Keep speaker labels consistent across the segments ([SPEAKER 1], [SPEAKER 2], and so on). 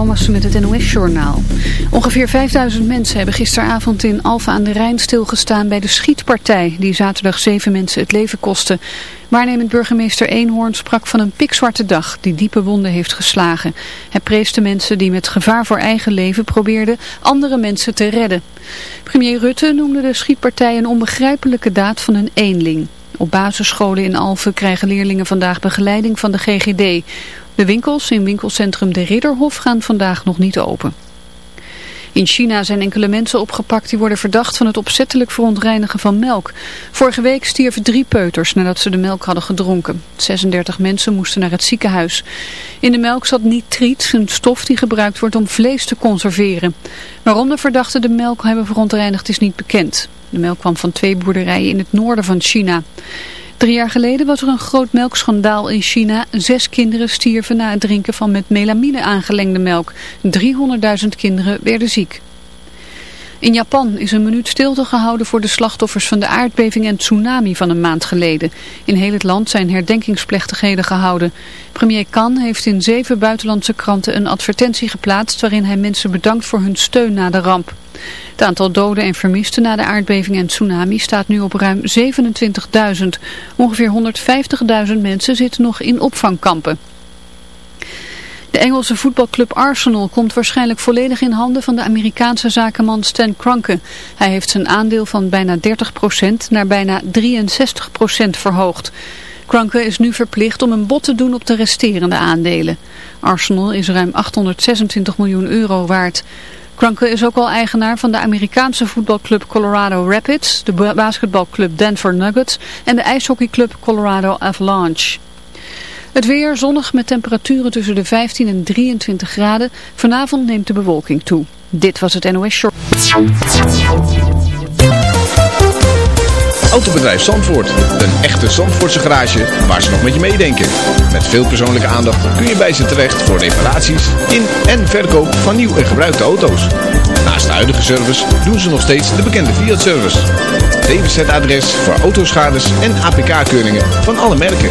[SPEAKER 1] Met het NOS-journaal. Ongeveer 5000 mensen hebben gisteravond in Alphen aan de Rijn stilgestaan bij de schietpartij die zaterdag zeven mensen het leven kostte. Waarnemend burgemeester Eenhoorn sprak van een pikzwarte dag die diepe wonden heeft geslagen. Hij prees de mensen die met gevaar voor eigen leven probeerden andere mensen te redden. Premier Rutte noemde de schietpartij een onbegrijpelijke daad van een eenling. Op basisscholen in Alphen krijgen leerlingen vandaag begeleiding van de GGD. De winkels in winkelcentrum De Ridderhof gaan vandaag nog niet open. In China zijn enkele mensen opgepakt die worden verdacht van het opzettelijk verontreinigen van melk. Vorige week stierven drie peuters nadat ze de melk hadden gedronken. 36 mensen moesten naar het ziekenhuis. In de melk zat nitriet, een stof die gebruikt wordt om vlees te conserveren. Waarom de verdachten de melk hebben verontreinigd is niet bekend. De melk kwam van twee boerderijen in het noorden van China. Drie jaar geleden was er een groot melkschandaal in China. Zes kinderen stierven na het drinken van met melamine aangelengde melk. 300.000 kinderen werden ziek. In Japan is een minuut stilte gehouden voor de slachtoffers van de aardbeving en tsunami van een maand geleden. In heel het land zijn herdenkingsplechtigheden gehouden. Premier Kan heeft in zeven buitenlandse kranten een advertentie geplaatst waarin hij mensen bedankt voor hun steun na de ramp. Het aantal doden en vermisten na de aardbeving en tsunami staat nu op ruim 27.000. Ongeveer 150.000 mensen zitten nog in opvangkampen. De Engelse voetbalclub Arsenal komt waarschijnlijk volledig in handen van de Amerikaanse zakenman Stan Kroenke. Hij heeft zijn aandeel van bijna 30% naar bijna 63% verhoogd. Kroenke is nu verplicht om een bod te doen op de resterende aandelen. Arsenal is ruim 826 miljoen euro waard. Kroenke is ook al eigenaar van de Amerikaanse voetbalclub Colorado Rapids, de basketbalclub Denver Nuggets en de ijshockeyclub Colorado Avalanche. Het weer zonnig met temperaturen tussen de 15 en 23 graden. Vanavond neemt de bewolking toe. Dit was het NOS Short.
[SPEAKER 2] Autobedrijf Zandvoort. Een echte Zandvoortse garage waar ze nog met je meedenken. Met veel persoonlijke aandacht kun je bij ze terecht voor reparaties in en verkoop van nieuw en gebruikte auto's. Naast de huidige service doen ze nog steeds de bekende Fiat-service. DWZ-adres voor autoschades en APK-keuringen van alle merken.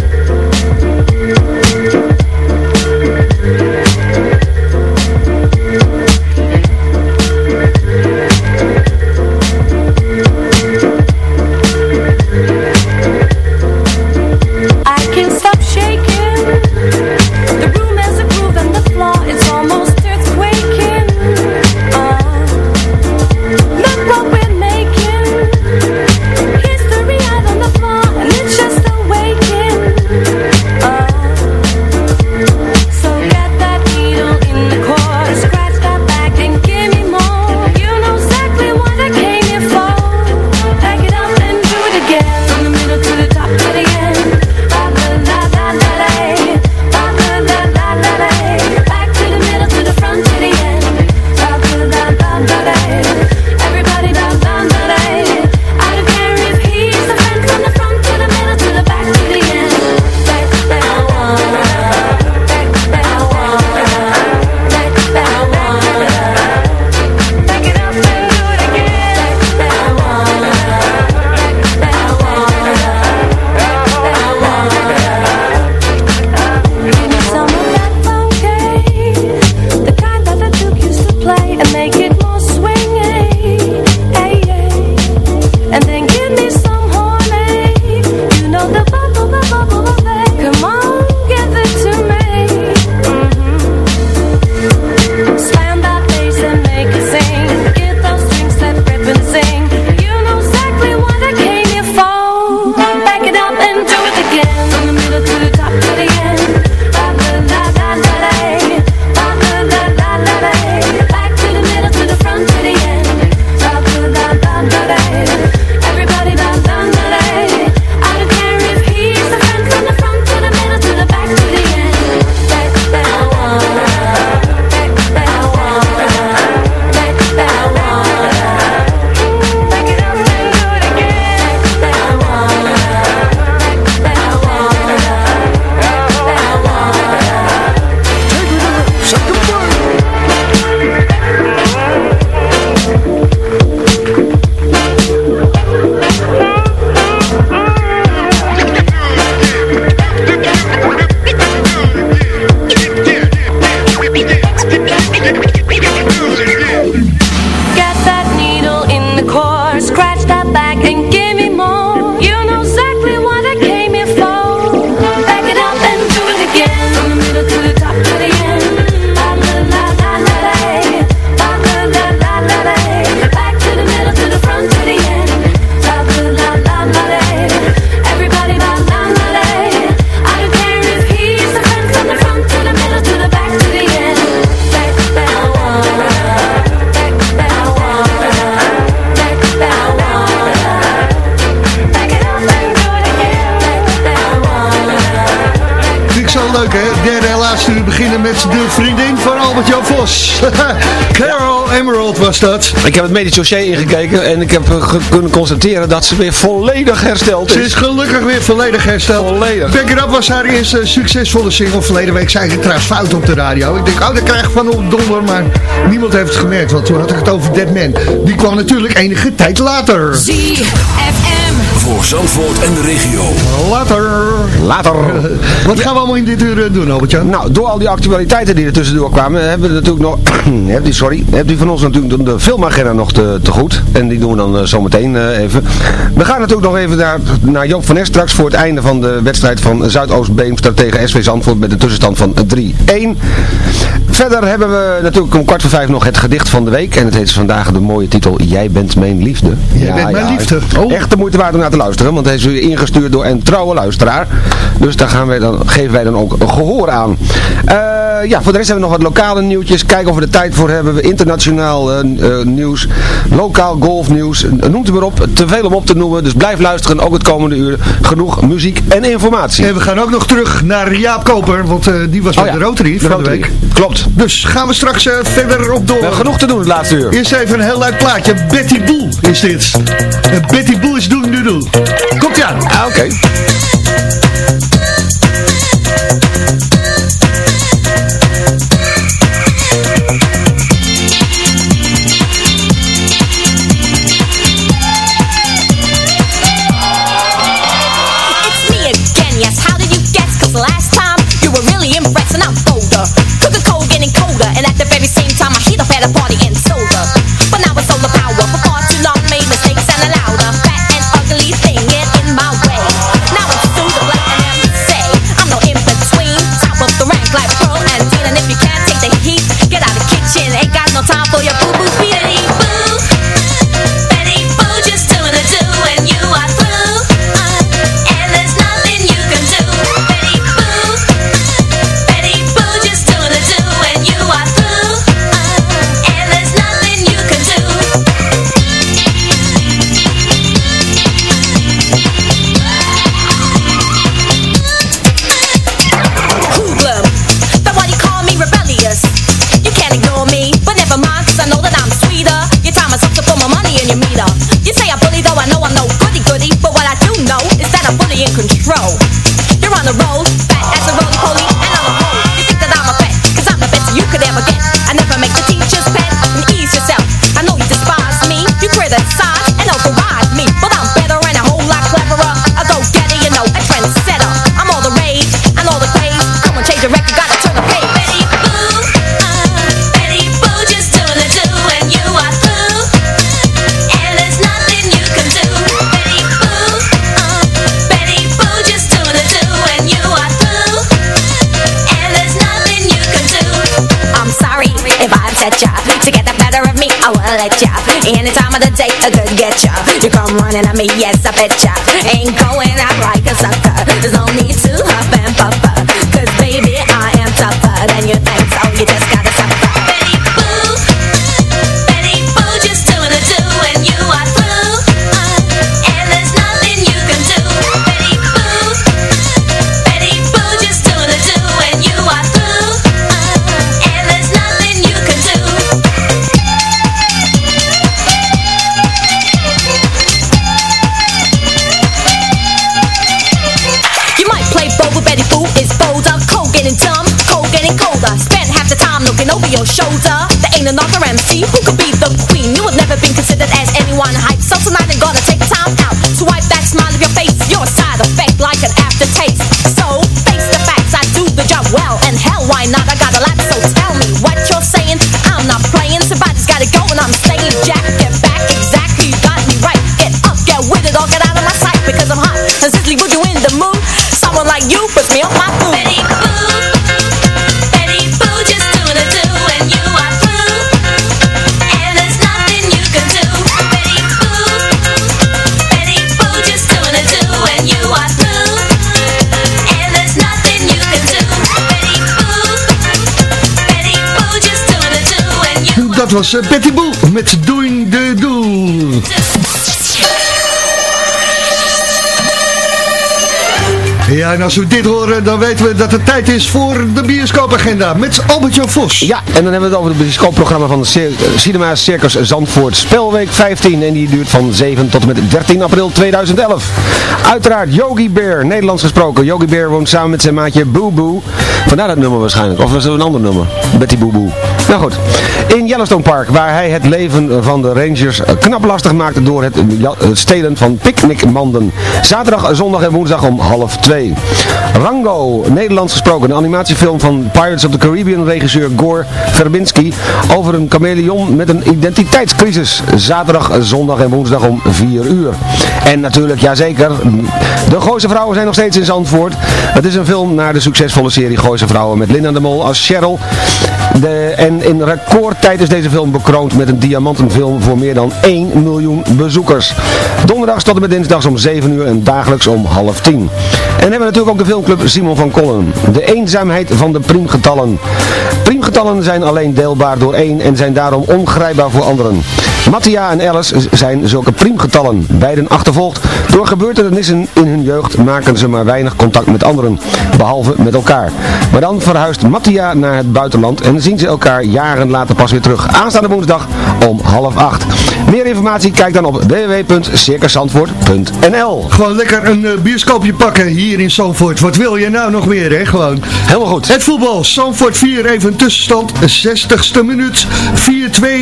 [SPEAKER 3] Dat.
[SPEAKER 4] Ik heb het medisch dossier ingekeken en ik heb eh, kunnen constateren dat ze weer volledig hersteld
[SPEAKER 3] Ze
[SPEAKER 4] is.
[SPEAKER 3] is gelukkig weer volledig hersteld.
[SPEAKER 4] Volledig.
[SPEAKER 3] Back It Up was haar eerste succesvolle single. Verleden week zei ik het trouwens fout op de radio. Ik denk, oh, dat krijg ik van op donder. Maar niemand heeft het gemerkt, want toen had ik het over Dead Man. Die kwam natuurlijk enige tijd later.
[SPEAKER 5] ZFM.
[SPEAKER 6] Voor Zandvoort en de regio.
[SPEAKER 3] Later.
[SPEAKER 4] Later.
[SPEAKER 3] Wat gaan we allemaal in dit uur eh, doen, Albert-Jan?
[SPEAKER 4] Nou, door al die actualiteiten die er tussendoor kwamen, hebben we natuurlijk nog, hebt u, sorry, hebt u van ons natuurlijk de filmagenda nog te, te goed. En die doen we dan eh, zometeen eh, even. We gaan natuurlijk nog even naar, naar Joop van Nes straks voor het einde van de wedstrijd van Zuidoost-Beemster tegen SV Zandvoort met een tussenstand van 3-1. Verder hebben we natuurlijk om kwart voor vijf nog het gedicht van de week. En het heet vandaag de mooie titel Jij bent mijn liefde.
[SPEAKER 3] Jij bent mijn liefde. Oh.
[SPEAKER 4] Echt de moeite waard om naar te luisteren, want hij is weer ingestuurd door een trouwe luisteraar. Dus daar gaan wij dan, geven wij dan ook gehoor aan. Eh, ja, voor de rest hebben we nog wat lokale nieuwtjes. Kijken of we er tijd voor hebben. We internationaal eh, eh, nieuws, lokaal golfnieuws. Noemt u maar op. Te veel om op te noemen. Dus blijf luisteren, ook het komende uur. Genoeg muziek en informatie.
[SPEAKER 3] En we gaan ook nog terug naar Jaap Koper, want die was
[SPEAKER 4] Oh
[SPEAKER 3] bij
[SPEAKER 4] ja,
[SPEAKER 3] de Rotary van de week.
[SPEAKER 4] Klopt.
[SPEAKER 3] Dus gaan we straks verder op door.
[SPEAKER 4] We hebben genoeg te doen het laatste uur.
[SPEAKER 3] Eerst even een heel leuk plaatje. Betty Boel is dit. Betty Boel is doen nu doen. Komt ie aan.
[SPEAKER 4] Ah, oké.
[SPEAKER 5] Best you could ever get. You come running at me, yes, I bet ya. Ain't going out like a sucker. There's no need to huff
[SPEAKER 3] Dat was eh, Betty Boel met Doing the Doel. Ja, en als we dit horen, dan weten we dat het tijd is voor de bioscoopagenda met Albert-Jan Vos.
[SPEAKER 4] Ja, en dan hebben we het over het bioscoopprogramma van de Cir Cinema Circus Zandvoort Spelweek 15. En die duurt van 7 tot en met 13 april 2011. Uiteraard Yogi Bear, Nederlands gesproken. Yogi Bear woont samen met zijn maatje Boo Boo. Vandaar dat nummer waarschijnlijk. Of was het een ander nummer? Betty Boo Boo. Nou goed. In Yellowstone Park, waar hij het leven van de rangers knap lastig maakte door het, stelen van picknickmanden. Zaterdag, zondag en woensdag om half twee. Rango, Nederlands gesproken. Een animatiefilm van Pirates of the Caribbean regisseur Gore Verbinski over een chameleon met een identiteitscrisis. Zaterdag, zondag en woensdag om 4 uur. En natuurlijk, jazeker, de Gooise Vrouwen zijn nog steeds in Zandvoort. Het is een film naar de succesvolle serie Gooise Vrouwen met Linda de Mol als Cheryl. De, en in recordtijd is deze film bekroond met een diamantenfilm voor meer dan 1 miljoen bezoekers. Donderdags tot en met dinsdags om 7 uur en dagelijks om half 10. En hebben we natuurlijk ook de filmclub Simon van Kollen. De eenzaamheid van de priemgetallen. Priemgetallen zijn alleen deelbaar door één en zijn daarom ongrijpbaar voor anderen. Mattia en Alice zijn zulke priemgetallen. Beiden achtervolgd door gebeurtenissen in hun jeugd maken ze maar weinig contact met anderen, behalve met elkaar. Maar dan verhuist Mattia naar het buitenland en zien ze elkaar jaren later pas weer terug. Aanstaande woensdag om half acht. Meer informatie kijk dan op www.circusandvoort.nl
[SPEAKER 3] Gewoon lekker een eh, bioscoopje pakken hier in Zandvoort. Wat wil je nou nog meer, hè? Gewoon.
[SPEAKER 4] Helemaal goed.
[SPEAKER 3] Het voetbal, Zandvoort 4, even een tussenstand. 60ste minuut,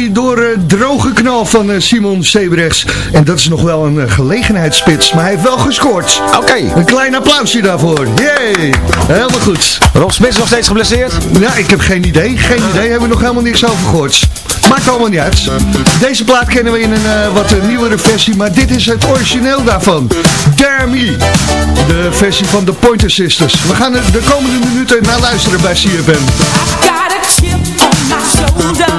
[SPEAKER 3] 4-2 door eh, droge knal van eh, Simon Sebrechts. En dat is nog wel een eh, gelegenheidsspits, maar hij heeft wel gescoord.
[SPEAKER 4] Oké.
[SPEAKER 3] Een klein applausje daarvoor. Yay! Helemaal goed.
[SPEAKER 4] Rob Smits nog steeds geblesseerd?
[SPEAKER 3] Ja, ik heb geen idee. Geen idee. Hebben we nog helemaal niks over gehoord. Maakt allemaal niet uit. Deze plaat kennen we in een wat nieuwere versie, maar dit is het origineel daarvan. Dare Me. De versie van de Pointer Sisters. We gaan er de komende minuten naar luisteren bij CFM.
[SPEAKER 6] 혼자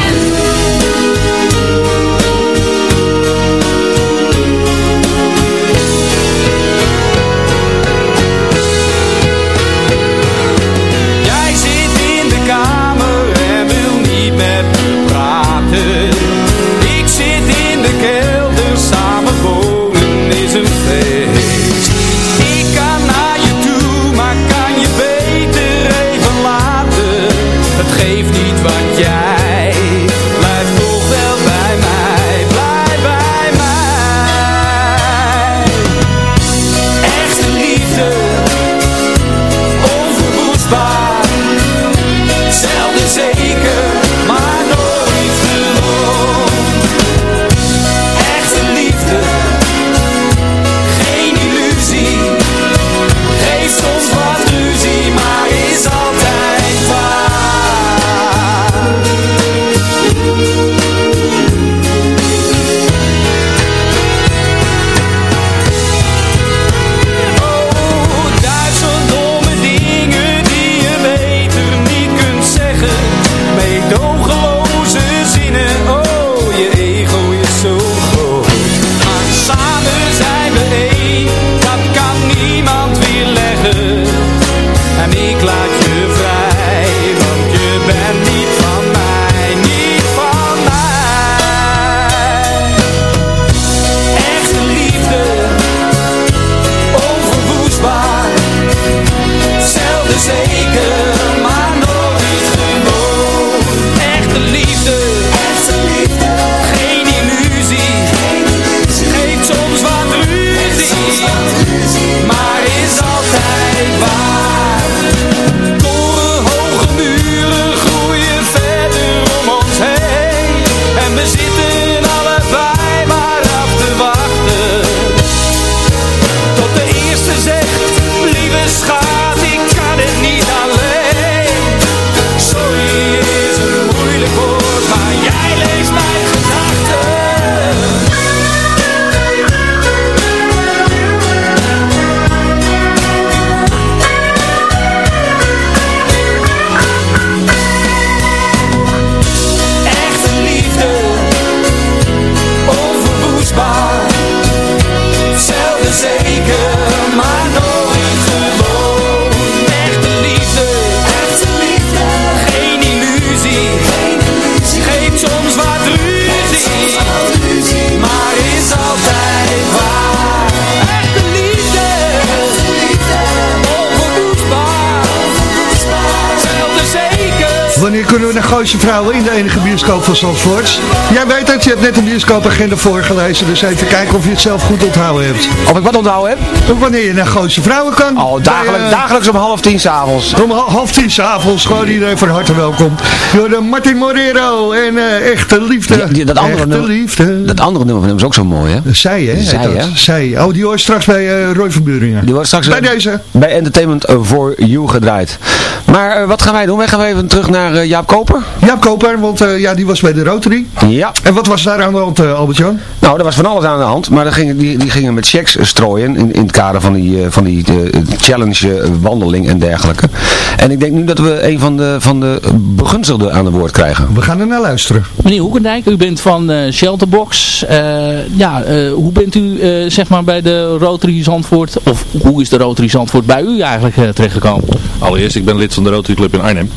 [SPEAKER 7] Gooise Vrouwen in de enige bioscoop van Zandvoort? Jij weet dat je hebt net een bioscoopagenda voorgelezen, dus even kijken of je het zelf goed onthouden hebt.
[SPEAKER 4] Of ik wat onthouden heb?
[SPEAKER 7] Wanneer je naar Gooise Vrouwen kan.
[SPEAKER 4] Oh, dagelijks,
[SPEAKER 7] Bij, eh,
[SPEAKER 4] dagelijks om half tien s'avonds.
[SPEAKER 7] Om hal- half tien s'avonds, gewoon iedereen van harte welkom. Door Martin Morero en eh, Echte Liefde.
[SPEAKER 4] Ja, die- dat andere
[SPEAKER 7] Echte
[SPEAKER 4] nummer-
[SPEAKER 7] Liefde.
[SPEAKER 4] Dat andere nummer van hem is ook zo mooi, hè?
[SPEAKER 7] Zij, hè?
[SPEAKER 4] Zij,
[SPEAKER 7] dat.
[SPEAKER 4] hè?
[SPEAKER 7] Zij. Oh, die hoor straks bij eh, Roy van Buringen.
[SPEAKER 4] Die wordt straks
[SPEAKER 7] Bij deze.
[SPEAKER 4] bij Entertainment for You gedraaid. Maar wat gaan wij doen? Wij gaan even terug naar Jaap Koper.
[SPEAKER 7] Jaap Koper, want ja, die was bij de Rotary.
[SPEAKER 4] Ja.
[SPEAKER 7] En wat was daar aan de hand, eh, Albert-Jan?
[SPEAKER 4] Nou, er was van alles aan de hand, maar er gingen, die, die gingen met checks strooien in, in het kader van die, eh, van die eh, challenge wandeling en dergelijke. En ik denk nu dat we een van de, van de begunstigden aan het woord krijgen.
[SPEAKER 7] We gaan er naar luisteren.
[SPEAKER 8] Meneer Hoekendijk, u bent van eh, Shelterbox. Eh, ja, eh, hoe bent u eh, zeg maar bij de Rotary Zandvoort, of hoe is de Rotary Zandvoort bij u eigenlijk terechtgekomen?
[SPEAKER 9] Allereerst, ik ben lid van de Rotary Club in Arnhem.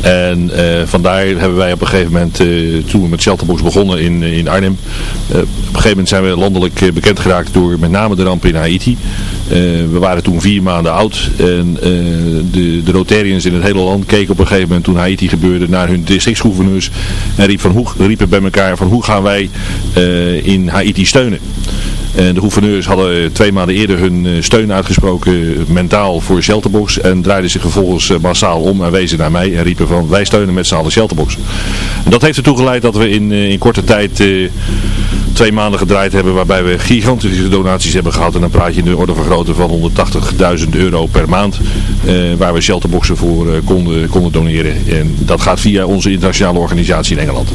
[SPEAKER 9] En eh, vandaar hebben wij op een gegeven moment, eh, toen we met Shelterbox begonnen in, eh, in Arnhem, op een gegeven moment zijn we landelijk bekend geraakt door met name de ramp in Haiti. We waren toen vier maanden oud en de, de Rotarians in het hele land keken op een gegeven moment toen Haiti gebeurde naar hun districtsgouverneurs en riep van hoe, riepen bij elkaar van hoe gaan wij in Haiti steunen. En de gouverneurs hadden twee maanden eerder hun steun uitgesproken mentaal voor Shelterbox. En draaiden zich vervolgens massaal om en wezen naar mij en riepen van wij steunen met z'n allen Shelterbox. En dat heeft ertoe geleid dat we in, eh, in korte tijd eh, twee maanden gedraaid hebben waarbij we gigantische donaties hebben gehad. En dan praat je in de orde van grootte van 180.000 euro per maand. eh, waar we shelterboxen voor eh, konden, konden doneren. En dat gaat via onze internationale organisatie in Engeland.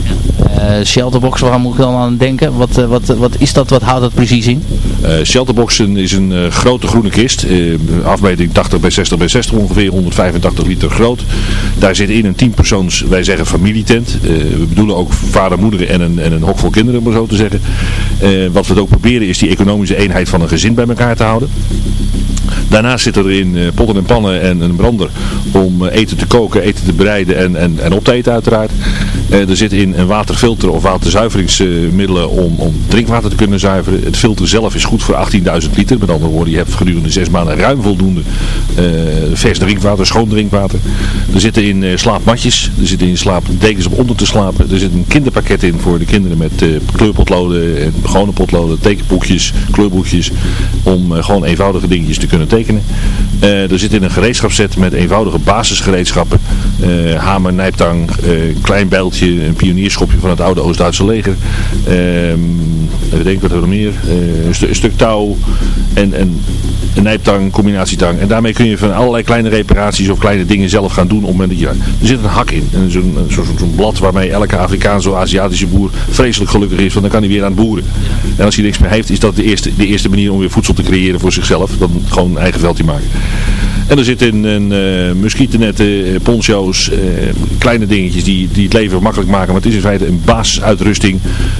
[SPEAKER 8] Eh, Shelterbox, waar moet ik dan aan denken? Wat, wat, wat is dat? Wat houdt dat precies in?
[SPEAKER 9] Shelterboxen is een grote groene kist. afmeting 80 bij 60 bij 60 ongeveer, 185 liter groot. Daar zit in een 10 persoons, wij zeggen familietent. We bedoelen ook vader, moeder en een, en een hok vol kinderen, om maar zo te zeggen. Eh, wat we ook proberen is die economische eenheid van een gezin bij elkaar te houden. Daarnaast zitten er in eh, potten en pannen en een brander om eh, eten te koken, eten te bereiden en, en, en op te eten uiteraard. Eh, er zit in een waterfilter of waterzuiveringsmiddelen om, om drinkwater te kunnen zuiveren. Het filter zelf is goed voor 18.000 liter. Met andere woorden, je hebt gedurende zes maanden ruim voldoende vers drinkwater, schoon drinkwater. Er zitten in slaapmatjes, er zitten in slaapdekens om onder te slapen. Er zit een kinderpakket in voor de kinderen met kleurpotloden en gewone potloden, tekenboekjes, kleurboekjes. Om gewoon eenvoudige dingetjes te kunnen tekenen. Eh, er zit in een gereedschapsset met eenvoudige basisgereedschappen. Eh, hamer, nijptang, eh, klein bijltje, een pionierschopje van het oude Oost-Duitse leger. Ehm, even denken, wat we nog meer? Een, een stuk touw en, en een nijptang, combinatietang. En daarmee kun je van allerlei kleine reparaties of kleine dingen zelf gaan doen op moment je... Er zit een hak in. En Zo'n zo, blad waarmee elke Afrikaanse of Aziatische boer vreselijk gelukkig is. Want dan kan hij weer aan het boeren. En als hij niks meer heeft, is dat de eerste, de eerste manier om weer voedsel te creëren voor zichzelf. Dan gewoon een eigen veldje maken. En er zitten een, uh, muskietennetten, eh, poncho's, eh, kleine dingetjes die, die het leven makkelijk maken. Maar het is in feite een basisuitrusting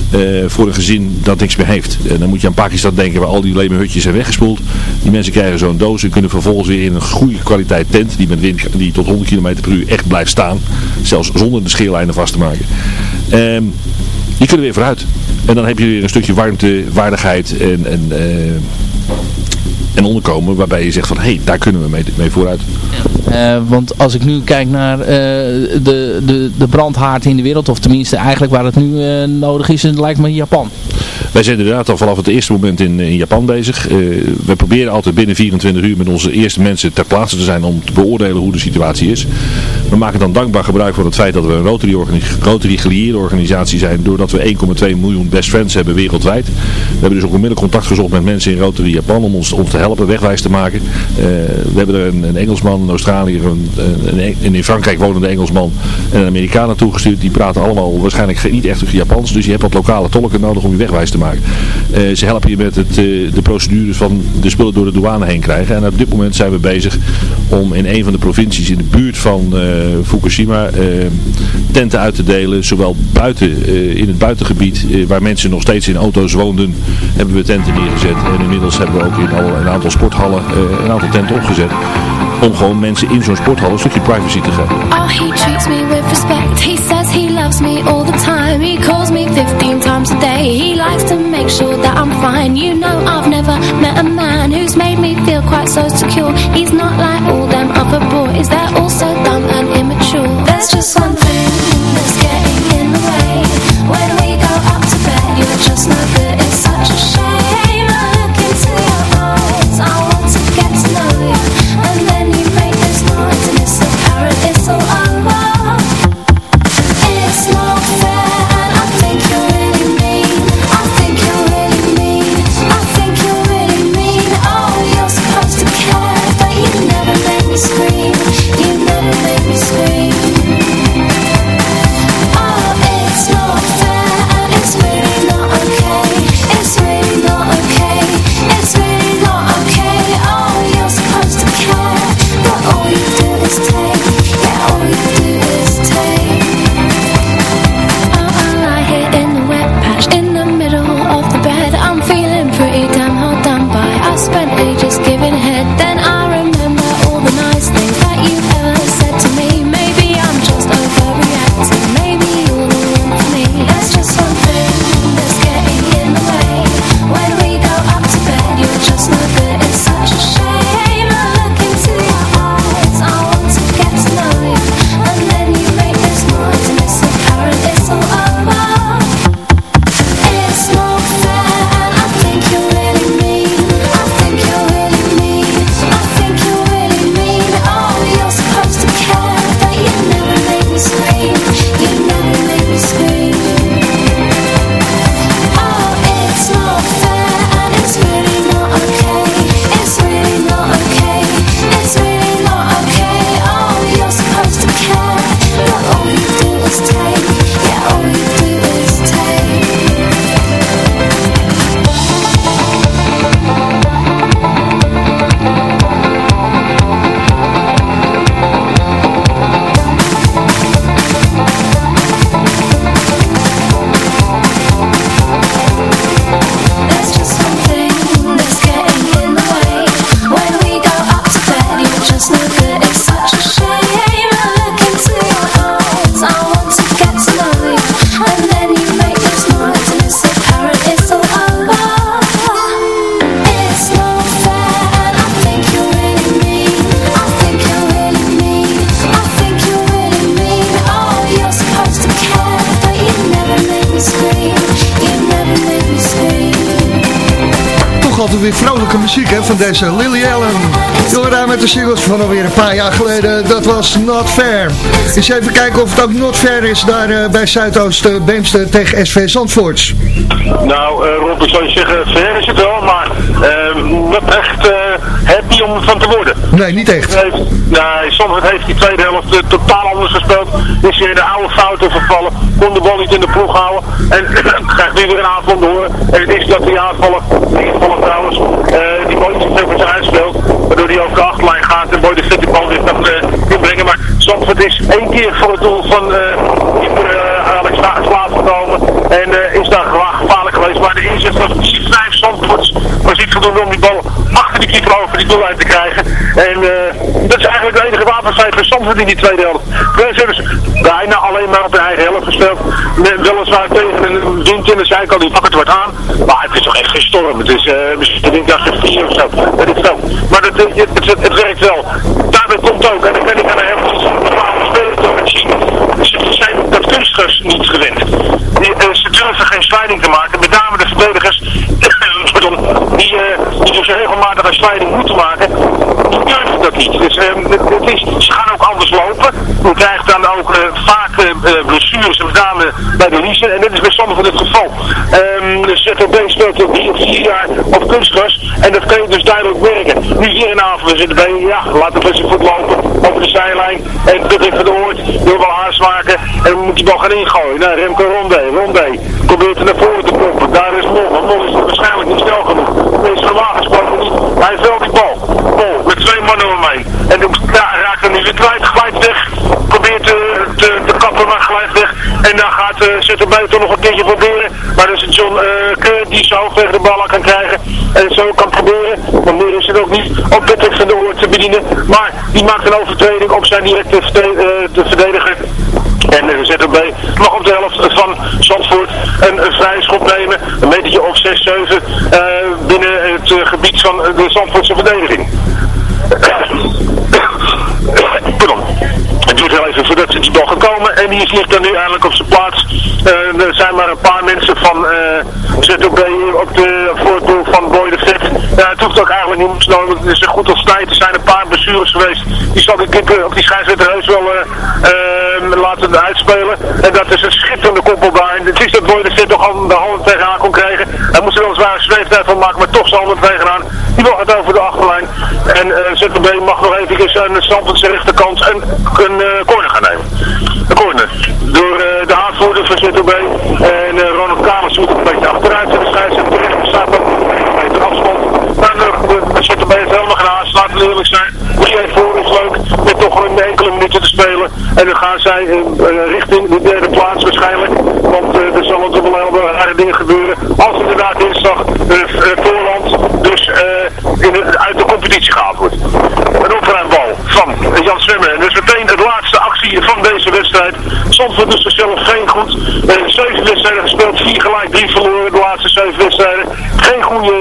[SPEAKER 9] eh, voor een gezin dat niks meer heeft. En dan moet je aan Pakistan denken waar al die leme hutjes zijn weggespoeld. Die mensen krijgen zo'n doos en kunnen vervolgens weer in een goede kwaliteit tent die met wind die tot 100 km per uur echt blijft staan. Zelfs zonder de scheerlijnen vast te maken. Ehm, die kunnen weer vooruit. En dan heb je weer een stukje warmte, waardigheid en... en eh, en onderkomen waarbij je zegt van hé, hey, daar kunnen we mee, mee vooruit.
[SPEAKER 8] Uh, want als ik nu kijk naar uh, de, de, de brandhaard in de wereld, of tenminste eigenlijk waar het nu uh, nodig is, het lijkt me Japan.
[SPEAKER 9] Wij zijn inderdaad al vanaf het eerste moment in, in Japan bezig. we proberen altijd binnen 24 uur met onze eerste mensen ter plaatse te zijn om te beoordelen hoe de situatie is. We maken dan dankbaar gebruik van het feit dat we een Rotary, Rotary gelieerde organisatie zijn, doordat we 1,2 miljoen best friends hebben wereldwijd. We hebben dus ook onmiddellijk contact gezocht met mensen in Rotary Japan om ons, ons te helpen, wegwijs te maken. we hebben er een, een Engelsman, een Australiër, een, in Frankrijk wonende Engelsman en een Amerikaan naartoe gestuurd. Die praten allemaal waarschijnlijk niet echt Japans, dus je hebt wat lokale tolken nodig om je wegwijs te maken. Uh, ze helpen je met het, uh, de procedures van de spullen door de douane heen krijgen. En op dit moment zijn we bezig om in een van de provincies in de buurt van Fukushima tenten uit te delen. Zowel buiten, in het buitengebied, waar mensen nog steeds in auto's woonden, hebben we tenten neergezet. En inmiddels hebben we ook in al, een aantal sporthallen een aantal tenten opgezet. Om gewoon mensen in zo'n sporthal een stukje privacy te geven.
[SPEAKER 10] Oh, he treats me with respect. He says he loves me all the time. He calls me 15 times a day. He likes to make sure that I'm fine. You know I've never met a man who's made me feel quite so secure. He's not like all them other boys. They're all so dumb and immature. There's just one thing that's getting in the way. When we go up to bed, you're just no good. It's such a shame.
[SPEAKER 3] Weer vrolijke muziek hè, van deze Lily Allen. Daar met de singles van alweer een paar jaar geleden. Dat was Not Fair. Eens even kijken of het ook Not Fair is daar uh, bij Zuidoost uh, Beemster tegen SV Zandvoort.
[SPEAKER 11] Nou, uh, Rob, ik zou je zeggen, fair is het wel, maar not echt happy om van te worden.
[SPEAKER 3] Nee, niet echt.
[SPEAKER 11] Nee, Zandvoort heeft die tweede helft totaal anders gespeeld. Is weer de oude fouten vervallen. Kon de bal niet in de ploeg houden. En krijgt nu weer een aanval door. En het is dat die aanvallen, die aanvallen trouwens, die bal niet voor zijn uitspeelt. Waardoor die over de achterlijn gaat en Boy de Vet die bal weer kan inbrengen. Maar Zandvoort is één keer voor het doel van uh, Alex Slaap gekomen. En uh, is daar gevaarlijk Maar de inzet van vijf Zandvoorts was niet voldoende om die bal achter die keeper over die doel uit te krijgen. En uh, dat is eigenlijk de enige wapenfeit van Zandvoort in die tweede helft. We hebben ze bijna alleen maar op de eigen helft gespeeld. Weliswaar tegen een wind in de zijkant die pakken het wordt aan. Maar het is toch echt geen storm. Het is uh, misschien ik dacht vier of zo. Dat is zo. Maar het, het, het, werkt wel. Daarbij komt ook, en dan ben ik aan de helft van spelers te zien. Ze zijn dat kunstgras niet gewend. Die, uh, ze durven geen sliding te maken. Met name de verdedigers die, uh, die dus regelmatig een sliding moeten maken. Die durven dat niet. Dus, uh, het, is, ze gaan ook anders lopen. Je krijgt dan ook uh, vaak blessures, met name bij de liezen. En dat is bij sommigen het geval. Um, de ZTB speelt al drie of vier jaar op kunstgras. En dat kun je dus duidelijk merken. Nu hier in avond zitten bij, ja, laat de beste voet lopen over de zijlijn. En dat heeft gehoord, wil wel haast maken. En dan moet die bal gaan ingooien. Nou, Remco Ronde, Ronde probeert er naar voren te pompen. Daar is Mol, want Mol is waarschijnlijk niet snel genoeg. Is normaal gesproken niet. Hij wel die bal. Mol, met twee mannen omheen. En dan ja, raakt hem nu weer kwijt, glijdt weg. Probeert te, te, te kappen, maar glijdt weg. En dan gaat uh, ZTB toch nog een keertje proberen. Maar dat is het John uh, Keur die zo weg de bal kan krijgen. En zo kan proberen. Want meer is het ook niet op Patrick van de Oort te bedienen. Maar die maakt een overtreding op zijn directe uh, verdediger. En de ZTB mag op de helft van Zandvoort een, vrije schop nemen. Een metertje of 6, 7 uh, binnen het uh, gebied van de Zandvoortse verdediging. Pardon. Het duurt heel even voordat ze die bal gaan komen. En die ligt dan nu eigenlijk op zijn plaats. Uh, er zijn maar een paar mensen van uh, ZOB op de, voor het doel van Boy de Vet. Uh, het hoeft ook eigenlijk niet nodig. Het is goed als tijd. Er zijn een paar blessures geweest. Die zal de kippen op die scheidsrechter heus wel laten uitspelen. En dat is een schitterende koppel het is dat Boy de toch al de handen tegenaan kon krijgen. Hij moest er weliswaar een zweeftijd van maken, maar toch zijn handen tegenaan. Die bal gaat over de achterlijn. En uh, mag nog even aan de stand van zijn rechterkant een, een uh, corner gaan nemen. Een corner. Door de aanvoerder van ZOB. En uh, Ronald Kamers moet een beetje achteruit. En de scheidsrechter terecht staat op een meter afstand. Maar de ZOB heeft helemaal geen haast. Laten we eerlijk zijn. 3 voor is leuk. Met toch een enkele te spelen. En dan gaan zij richting de derde plaats waarschijnlijk. Want er zullen toch wel heel rare dingen gebeuren. Als inderdaad dinsdag voorland dus uit de competitie gehaald wordt. Een opruimbal van Jan Zwemmer. En dus meteen de laatste van deze wedstrijd. Zandvoort dus zichzelf geen goed. Zeven wedstrijden gespeeld, vier gelijk, drie verloren de laatste zeven wedstrijden. Geen goede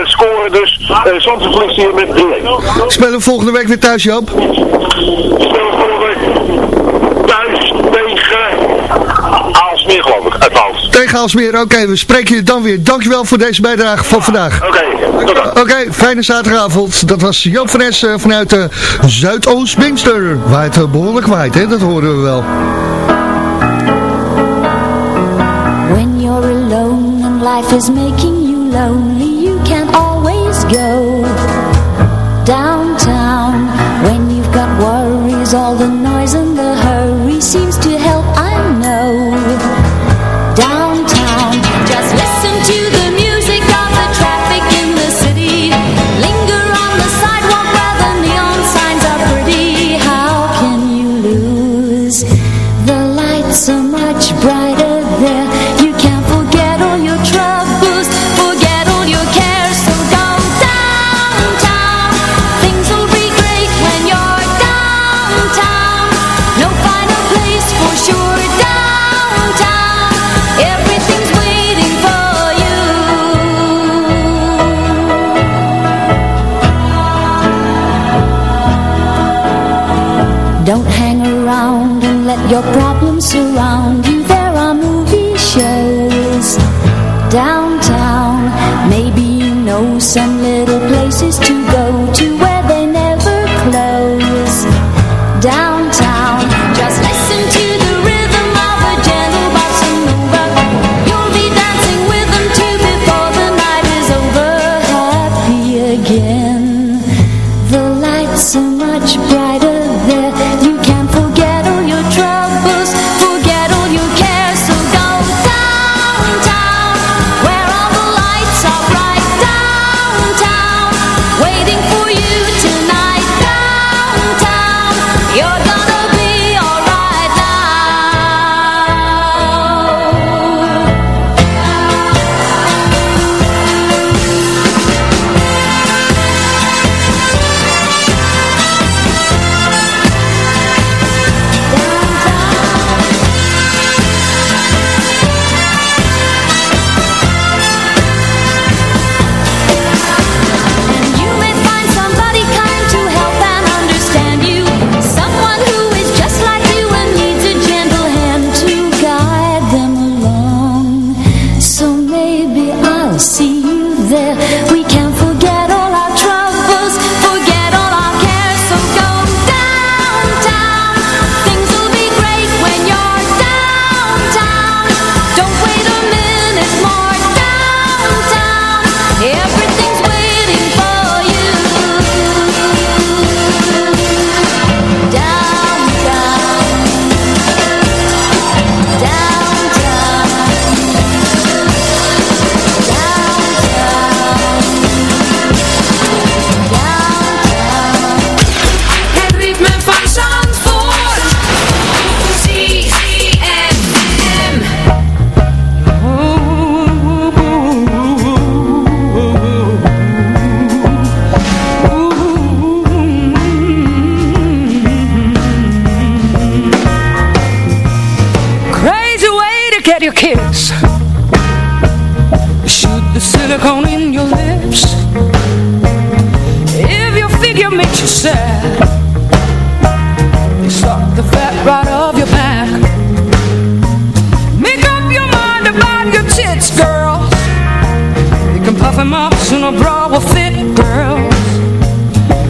[SPEAKER 11] uh, score dus. Uh, Zandvoort hier met 3-1.
[SPEAKER 3] Spelen we volgende week weer thuis, Joop?
[SPEAKER 11] Spelen we volgende week thuis tegen Aalsmeer, geloof ik, uit.
[SPEAKER 3] Tegen Aalsmeer, oké, okay, we spreken je dan weer. Dankjewel voor deze bijdrage van vandaag.
[SPEAKER 11] Oké, okay,
[SPEAKER 3] Oké, okay, fijne zaterdagavond. Dat was Joop van Es vanuit uh, Zuidoost-Beemster. Waar het uh, behoorlijk waait, hè? dat horen we wel.
[SPEAKER 10] When you're alone and life is making you lonely, you can always go downtown. When you've got worries, all the noise and the hurry seems to help,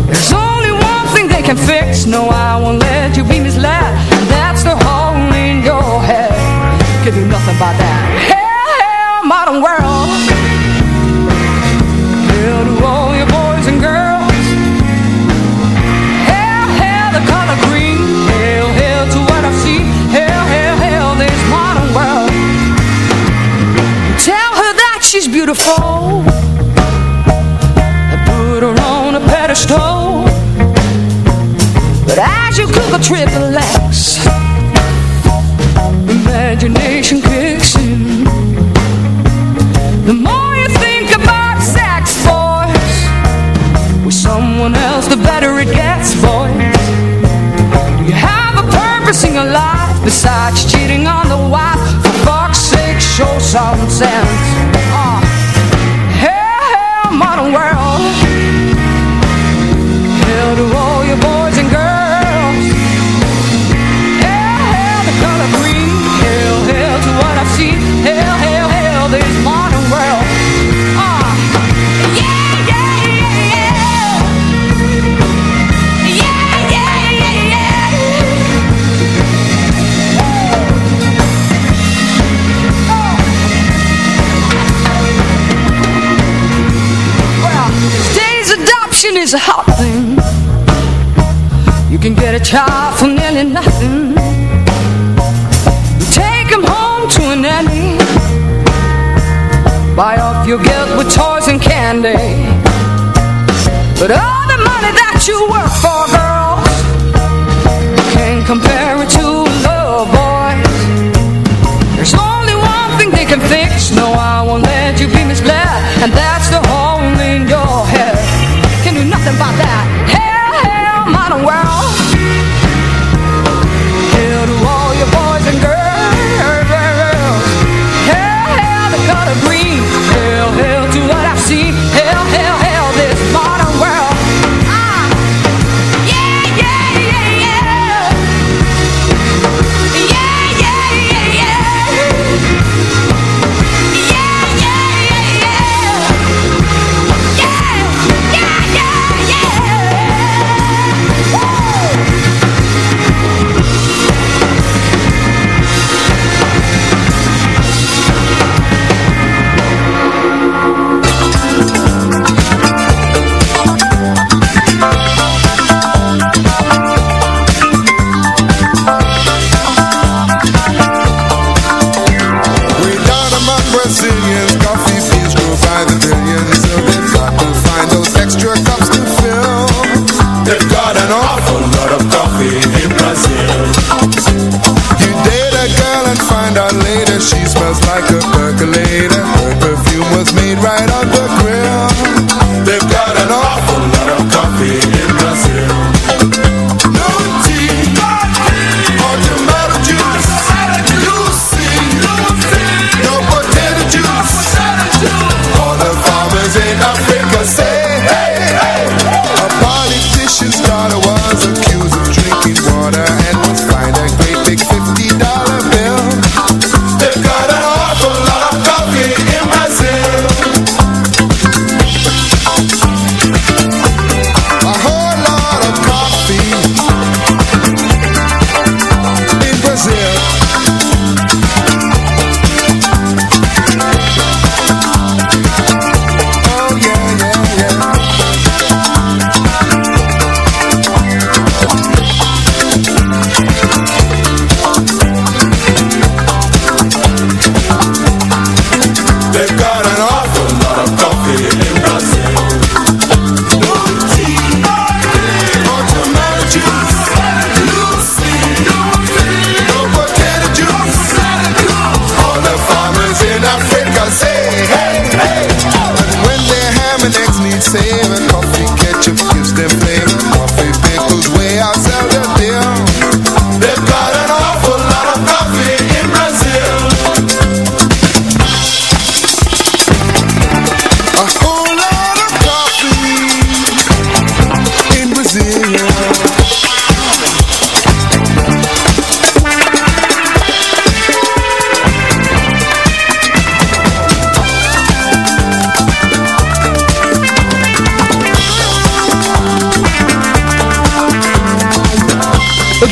[SPEAKER 12] There's only one thing they can fix. No, I won't let you be misled. That's the hole in your head. Can do nothing about that. Hell, hell, modern world. Hell to all boys and girls. Hell, hell, the color green. Hell, hell to what I've Hell, hell, hell, this modern world. Tell her that she's beautiful. a triple X. Imagination kicks in. The more you think about sex, boys With someone else, the better it gets, boys. Do you have a purpose in your life Besides cheating on the wife. For fuck's sake, show some sense. Uh. a child for nearly nothing Take him home to a nanny Buy off your guilt with toys and candy. But all the money that you work for, girls Can't compare it to love, boys There's only one thing they can fix, no, I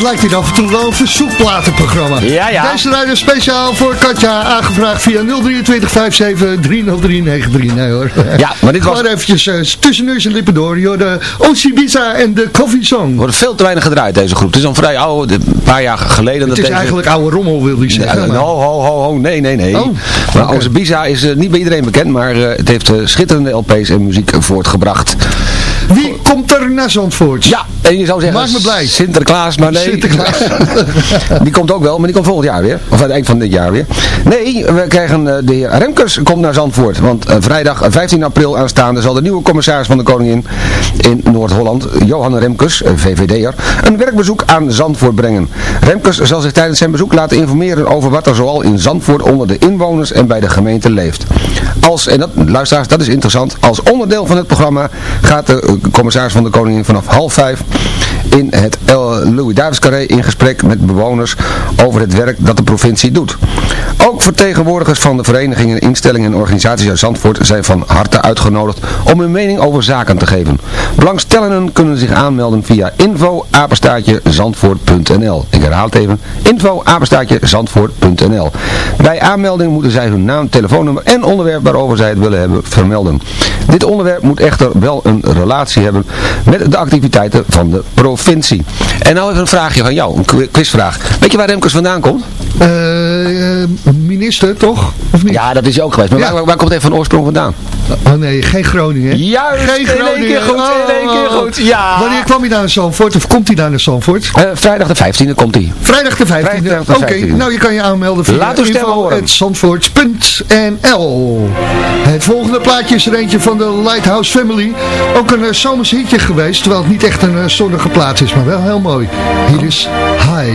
[SPEAKER 3] lijkt hier af en toe wel een verzoekplatenprogramma.
[SPEAKER 4] Ja, ja.
[SPEAKER 3] Deze rijden speciaal voor Katja, aangevraagd via 023 57 30393. Nee hoor.
[SPEAKER 4] Ja, maar dit was...
[SPEAKER 3] Gewoon eventjes uh, tussen neus en lippen door. Joh, de Osibiza en de Coffee Song.
[SPEAKER 4] wordt veel te weinig gedraaid deze groep. Het is al vrij oude, een paar jaar geleden.
[SPEAKER 3] Het
[SPEAKER 4] dat
[SPEAKER 3] is
[SPEAKER 4] deze...
[SPEAKER 3] eigenlijk oude rommel wil ik zeggen.
[SPEAKER 4] Ja,
[SPEAKER 3] maar-
[SPEAKER 4] ho, ho, ho, ho, nee, nee, nee.
[SPEAKER 3] Oh,
[SPEAKER 4] maar Bisa is eh, niet bij iedereen bekend, maar eh, het heeft eh, schitterende LP's en muziek eh, voortgebracht.
[SPEAKER 3] Wie komt er naar Zandvoort?
[SPEAKER 4] Ja, en je zou zeggen...
[SPEAKER 3] Maak me blij.
[SPEAKER 4] Sinterklaas, maar nee.
[SPEAKER 3] Sinterklaas.
[SPEAKER 4] die komt ook wel, maar die komt volgend jaar weer. Of aan het eind van dit jaar weer. Nee, we krijgen eh, de heer Remkes komt naar Zandvoort. Want eh, vrijdag eh, 15 april aanstaande zal de nieuwe commissaris van de Koningin in Noord-Holland, Johan Remkes, eh, VVD'er, een werkbezoek aan Zandvoort brengen. Remkes zal zich tijdens zijn bezoek laten informeren over wat er zoal in Zandvoort onder de inwoners en bij de gemeente leeft. Als, en dat, luisteraars, dat is interessant, als onderdeel van het programma gaat de eh, commissaris van de Koningin vanaf half vijf in het. Louis Davids Carré in gesprek met bewoners over het werk dat de provincie doet. Vertegenwoordigers van de verenigingen, instellingen en organisaties uit Zandvoort zijn van harte uitgenodigd om hun mening over zaken te geven. Belangstellenden kunnen zich aanmelden via info zandvoort.nl. Ik herhaal het even. info zandvoort.nl. Bij aanmelding moeten zij hun naam, telefoonnummer en onderwerp waarover zij het willen hebben vermelden. Dit onderwerp moet echter wel een relatie hebben met de activiteiten van de provincie. En nou even een vraagje van jou, een qui- quizvraag. Weet je waar Remkes vandaan komt?
[SPEAKER 3] Eh, eh, minister, toch? Of niet?
[SPEAKER 4] Ja, dat is hij ook geweest. Maar
[SPEAKER 3] Ja.
[SPEAKER 4] waar, waar komt hij van oorsprong vandaan?
[SPEAKER 3] Oh nee, geen Groningen.
[SPEAKER 4] Juist,
[SPEAKER 3] geen
[SPEAKER 4] in één
[SPEAKER 3] Groningen.
[SPEAKER 4] keer goed, in één keer
[SPEAKER 3] Oh.
[SPEAKER 4] goed, ja.
[SPEAKER 3] Wanneer kwam hij naar Zandvoort? Of komt hij naar Zandvoort?
[SPEAKER 4] Eh, vrijdag de 15e komt hij.
[SPEAKER 3] Vrijdag de 15e.
[SPEAKER 4] Vrijdag de
[SPEAKER 3] Oké,
[SPEAKER 4] 15e.
[SPEAKER 3] nou je kan je aanmelden via info.zandvoort.nl Het volgende plaatje is er eentje van de Lighthouse Family. Ook een uh, zomers hitje geweest, terwijl het niet echt een eh, zonnige plaats is, maar wel heel mooi. Hier is High.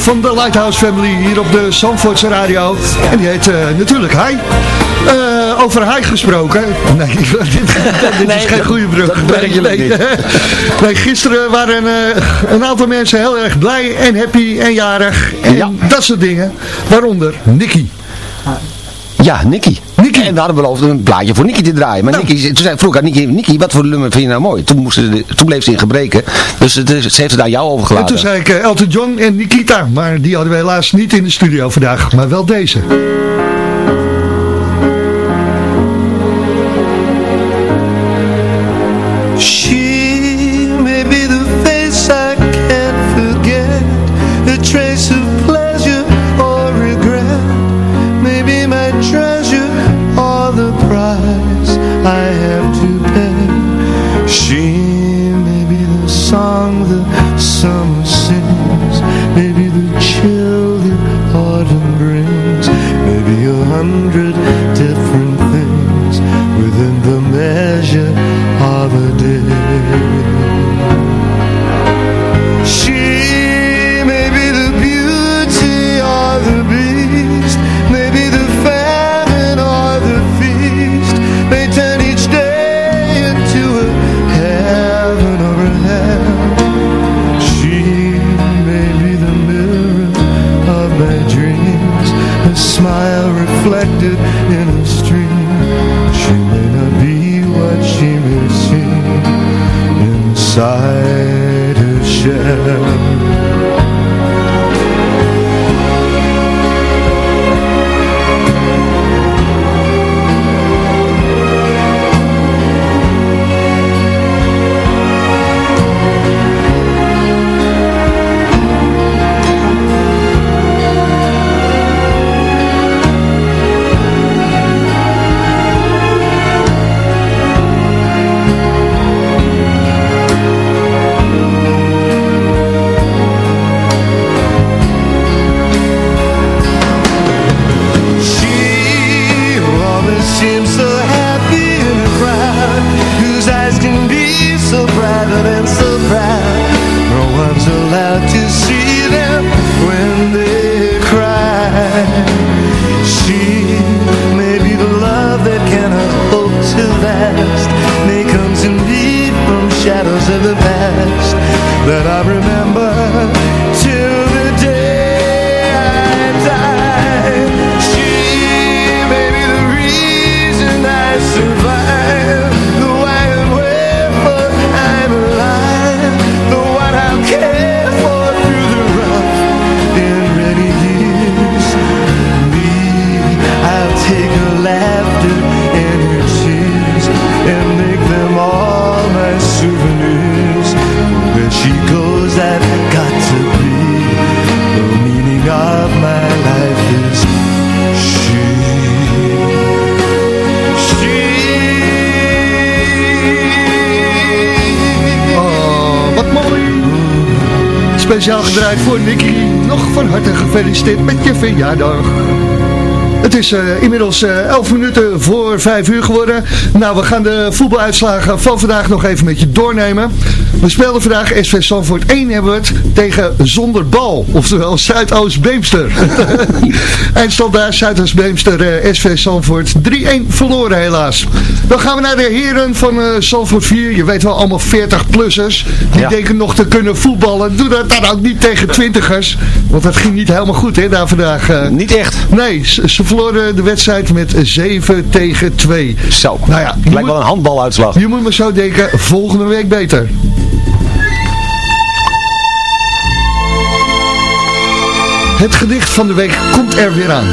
[SPEAKER 13] Van de Lighthouse Family hier op de Zandvoortse radio. En die heet eh, natuurlijk Hij. Eh, over Hij gesproken. Nee, dit, is geen goede brug. Nee, nee. nee, gisteren waren eh, een aantal mensen heel erg blij en happy en jarig. En dat soort dingen. Waaronder Nicky.
[SPEAKER 4] Ja, Nicky. En we hadden beloofd een plaatje voor Nicky te draaien. Maar Nicky, toen zei, vroeg aan Nicky, Nicky, wat voor nummer vind je nou mooi? Toen, moesten ze, toen bleef ze in gebreken. Dus het ze heeft het aan jou
[SPEAKER 13] En
[SPEAKER 4] overgelaten.
[SPEAKER 13] toen zei ik eh, Elton John en Nikita. Maar die hadden we helaas niet in de studio vandaag. Maar wel deze. sim gefeliciteerd met je verjaardag. Het is eh, inmiddels eh 11 minuten voor 5 uur geworden. Nou, we gaan de voetbaluitslagen van vandaag nog even met je doornemen. We speelden vandaag SV Sanford 1 hebben we het tegen Zonder Bal. Oftewel Zuidoost-Beemster. Eindstand daar Zuidoost-Beemster eh, SV Sanford 3-1 verloren helaas. Dan gaan we naar de heren van eh Sanford 4. Je weet wel allemaal 40-plussers. Die
[SPEAKER 4] Ja.
[SPEAKER 13] denken nog te kunnen voetballen. Doe dat dan ook niet tegen twintigers. Want dat ging niet helemaal goed hè, daar vandaag. eh.
[SPEAKER 4] Niet echt.
[SPEAKER 13] Nee, ze, ze verloren de wedstrijd met 7 tegen 2.
[SPEAKER 4] Zo,
[SPEAKER 13] Nou ja,
[SPEAKER 4] lijkt wel een handbaluitslag.
[SPEAKER 13] je moet maar zo denken, volgende week beter. Het gedicht van de week komt er weer aan.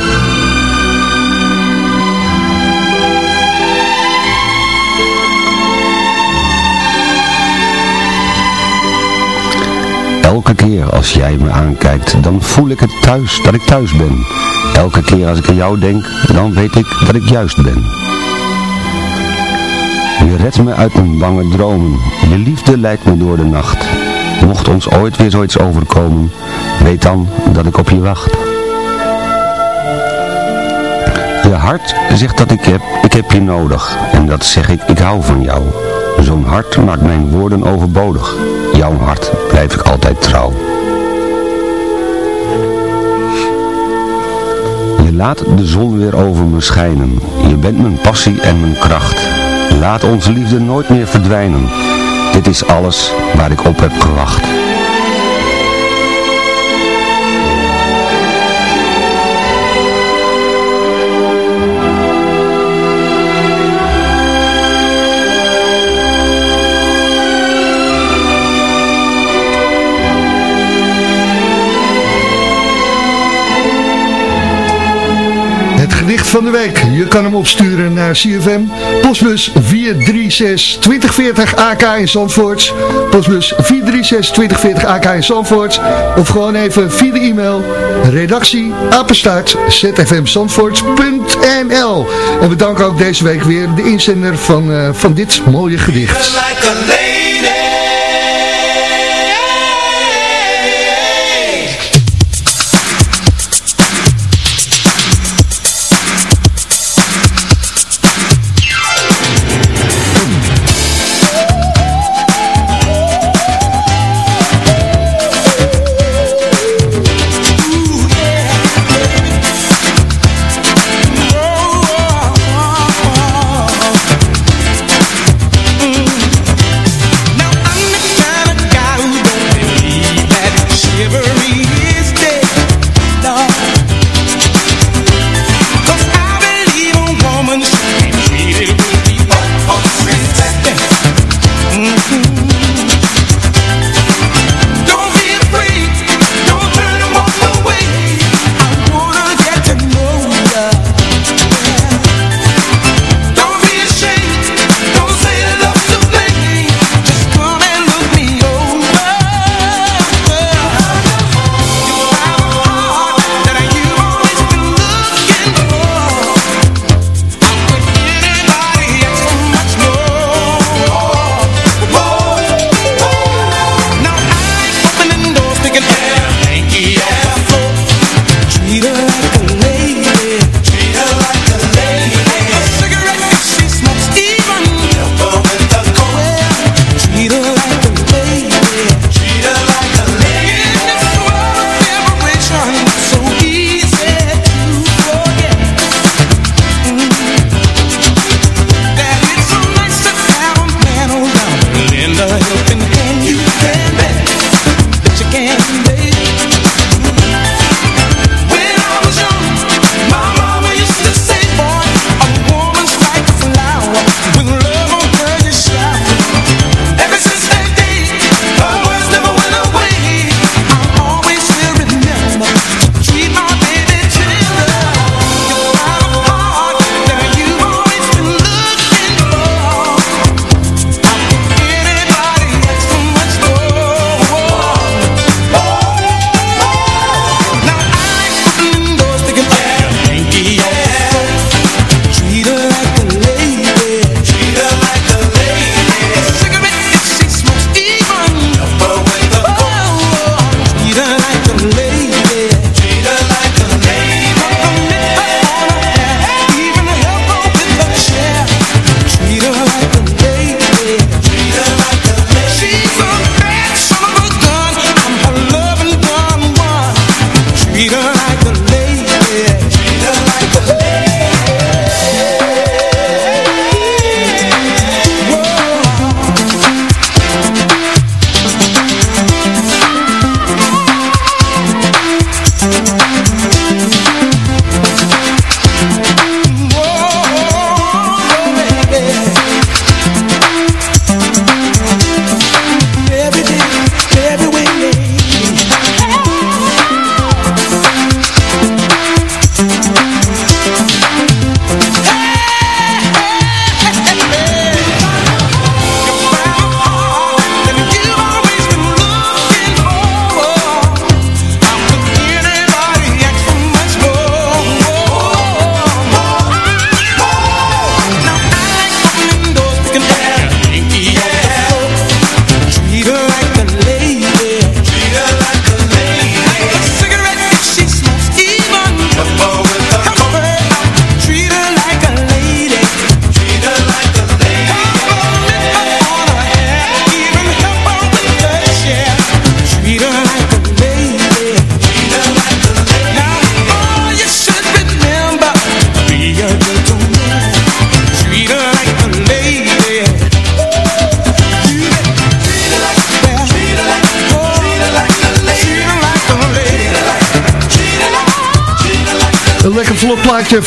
[SPEAKER 4] Elke keer als jij me aankijkt, dan voel ik het thuis, dat ik thuis ben. Elke keer als ik aan jou denk, dan weet ik dat ik juist ben. Je redt me uit mijn bange dromen, je liefde leidt me door de nacht. Mocht ons ooit weer zoiets overkomen, weet dan dat ik op je wacht. Je hart zegt dat ik heb, ik heb je nodig. En dat zeg ik, ik hou van jou. Zo'n hart maakt mijn woorden overbodig. Jouw hart blijf ik altijd trouw. Je laat de zon weer over me schijnen. Je bent mijn passie en mijn kracht. Laat onze liefde nooit meer verdwijnen. Dit is alles waar ik op heb gewacht.
[SPEAKER 3] Van de week. Je kan hem opsturen naar CFM. Postbus 436 2040 AK in Zandvoort. Postbus 436 2040 AK in Zandvoort. Of gewoon even via de e-mail. Redactie apenstaart zfmzandvoort.nl En we danken ook deze week weer de inzender van, uh, van dit mooie gedicht.
[SPEAKER 14] Like
[SPEAKER 3] I can live.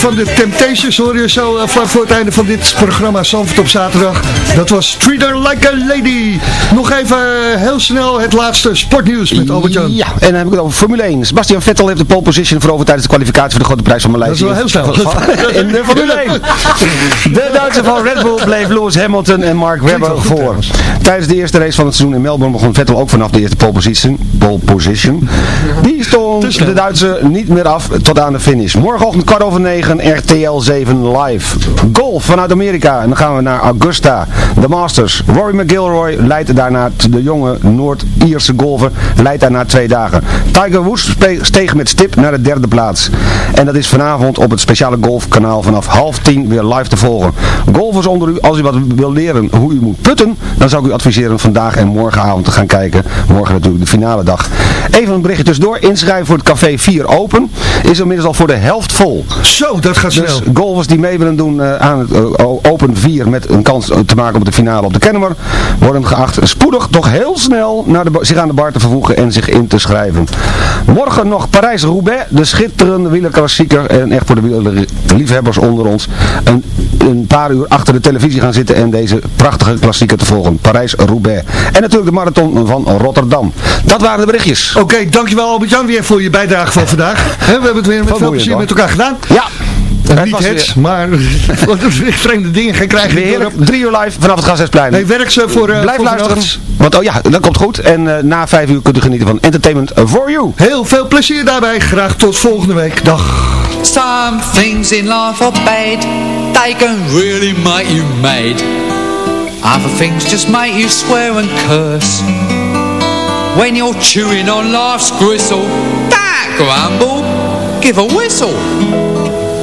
[SPEAKER 3] Van de Temptations hoor je zo uh, vlak voor het einde van dit programma Zandvoort op zaterdag. Dat was Treat Her Like a Lady. Nog even uh, heel snel het laatste sportnieuws met Albert-Jan.
[SPEAKER 4] Ja, en dan heb ik het over Formule 1. Sebastian Vettel heeft de pole position veroverd tijdens de kwalificatie voor de grote prijs van Maleisië.
[SPEAKER 3] Dat is wel heel snel.
[SPEAKER 4] In de Formule 1. De Duitse van Red Bull bleef Lewis Hamilton en Mark Webber voor. Tijdens de eerste race van het seizoen in Melbourne begon Vettel ook vanaf de eerste pole position. Pole position. Die stond de Duitse niet meer af tot aan de finish. Morgenochtend kwart over negen RTL 7 live. Golf vanuit Amerika. En dan gaan we naar Augusta. De Masters. Rory McIlroy leidt daarna de jonge Noord-Ierse golfer. Leidt daarna twee dagen. Tiger Woods steeg met stip naar de derde plaats. En dat is vanavond op het speciale golfkanaal vanaf half tien weer live te volgen. Golfers onder u, als u wat wil leren hoe u moet putten, dan zou ik u adviseren vandaag en morgenavond te gaan kijken. Morgen natuurlijk de finale dag. Even een berichtje tussendoor. Inschrijven voor het café 4 Open is inmiddels al voor de helft vol.
[SPEAKER 3] Zo, dat gaat snel.
[SPEAKER 4] Dus golfers die mee willen doen uh, aan het uh, Open 4 met een kans te maken op de finale op de Kennemer, worden geacht spoedig toch heel snel naar de, zich aan de bar te vervoegen en zich in te schrijven. Morgen nog Parijs-Roubaix, de schitterende wielerklassieker en echt voor de liefhebbers onder ons een, een paar uur achter de televisie gaan zitten en deze prachtige klassieker te volgen. Parijs-Roubaix. En natuurlijk de marathon van Rotterdam. Dat waren de berichtjes.
[SPEAKER 3] Oké, okay, dankjewel Albert-Jan weer voor je bijdrage van vandaag. He, we hebben het weer met veel plezier met elkaar gedaan.
[SPEAKER 4] Ja.
[SPEAKER 3] En niet het, weer... maar vreemde dingen gaan krijgen.
[SPEAKER 4] Weer drie uur live vanaf het Gasthuisplein.
[SPEAKER 3] Nee, werk ze voor uh,
[SPEAKER 4] Blijf
[SPEAKER 3] voor
[SPEAKER 4] luisteren. Want oh ja, dat komt goed. En uh, na vijf uur kunt u genieten van Entertainment for You.
[SPEAKER 3] Heel veel plezier daarbij. Graag tot volgende week. Dag.
[SPEAKER 15] Some things in life are bad. They can really make you mad. Other things just make you swear and curse. When you're chewing on life's gristle, that grumble, give a whistle.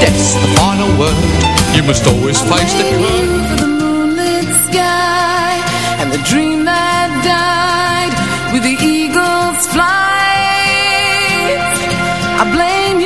[SPEAKER 15] death's the final word. You must always face the curtain.
[SPEAKER 16] The moonlit sky and the dream that died with the eagle's flight. I blame you